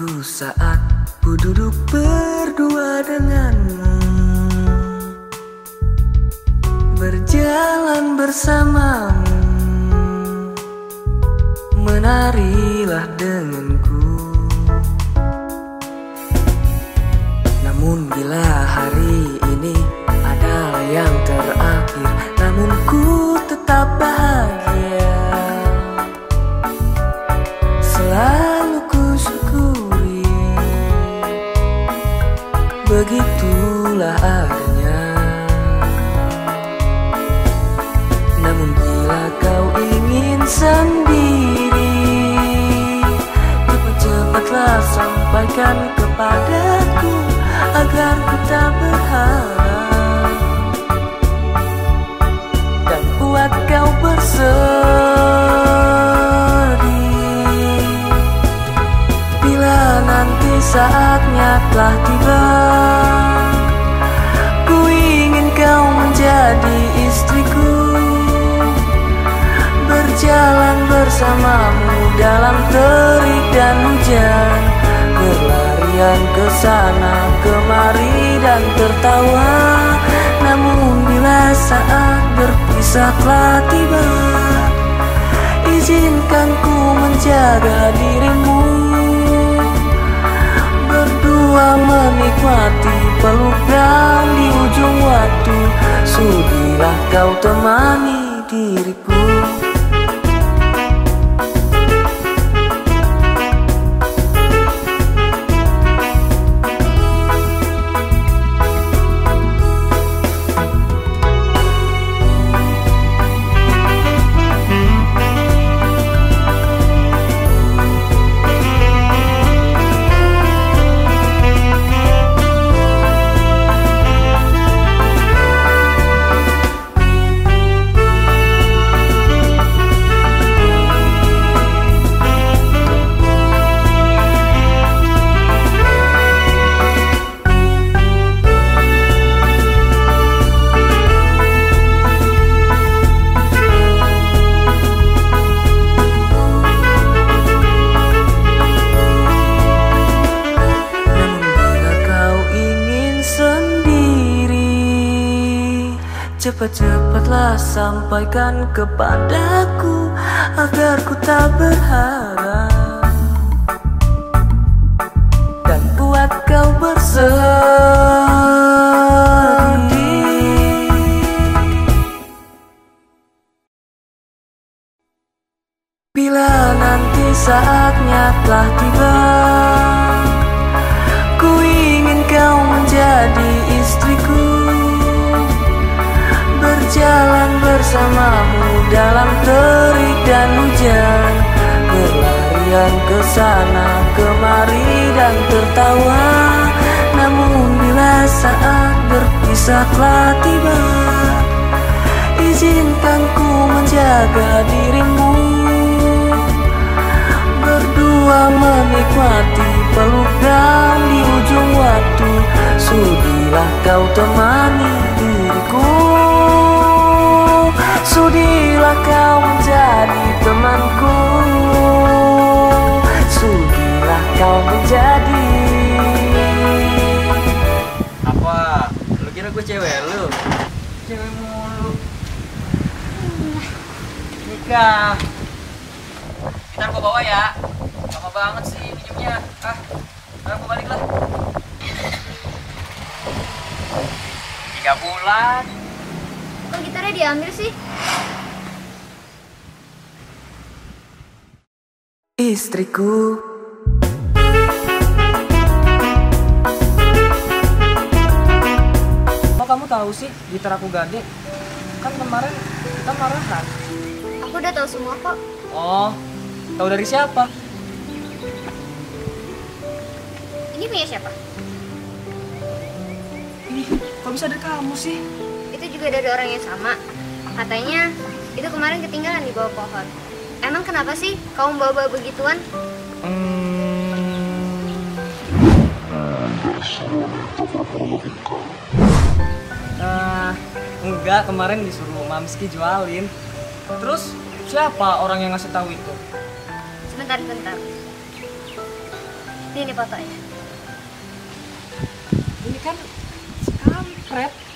Suatu saat ku duduk berdua denganmu. Berjalan bersamamu. Menarilah denganku. Namun bila hari ini ada yang terakhir Namun ku tetap bahagia. Sendiri. Cepat-cepatlah sampaikan kepadaku Agar ku tak berharap. Dan buat kau bersedih. Bila nanti saatnya telah tiba bersamamu dalam terik dan hujan. Berlarian ke sana kemari dan tertawa. Namun bila saat berpisah telah tiba Izinkan ku menjaga dirimu. Berdua menikmati pelukan di ujung waktu Sudilah kau temani diriku Cepat-cepatlah sampaikan kepadaku Agar ku tak berharap. Dan buat kau bersedih Bila nanti saatnya telah tiba bersamamu dalam terik dan hujan. Berlarian ke sana kemari dan tertawa. Namun bila saat berpisah telah tiba Izinkan ku menjaga dirimu. Berdua menikmati pelukan di ujung waktu. Sudilah kau temani kau menjadi temanku Sudilah kau menjadi Apa? Lu kira gue cewek lu? Cewek mulu. Nikah. Ntar gua bawa ya. Lama banget sih minumnya. Ah, ntar gua balik lah. Tiga bulan. Kok gitarnya diambil sih? Istriku Kok kamu tahu sih gitar aku gade? Kan kemarin kita marahan. Aku udah tahu semua kok. Oh, tahu dari siapa? Ini punya siapa? Ih, kok bisa dari kamu sih? Itu juga dari orang yang sama. Katanya itu kemarin ketinggalan di bawah pohon. Emang kenapa sih kamu bawa-bawa begituan? Nah, enggak kemarin disuruh Mamski jualin. Terus siapa orang yang ngasih tahu itu? Sebentar, sebentar. Ini fotonya. Ini kan kampret.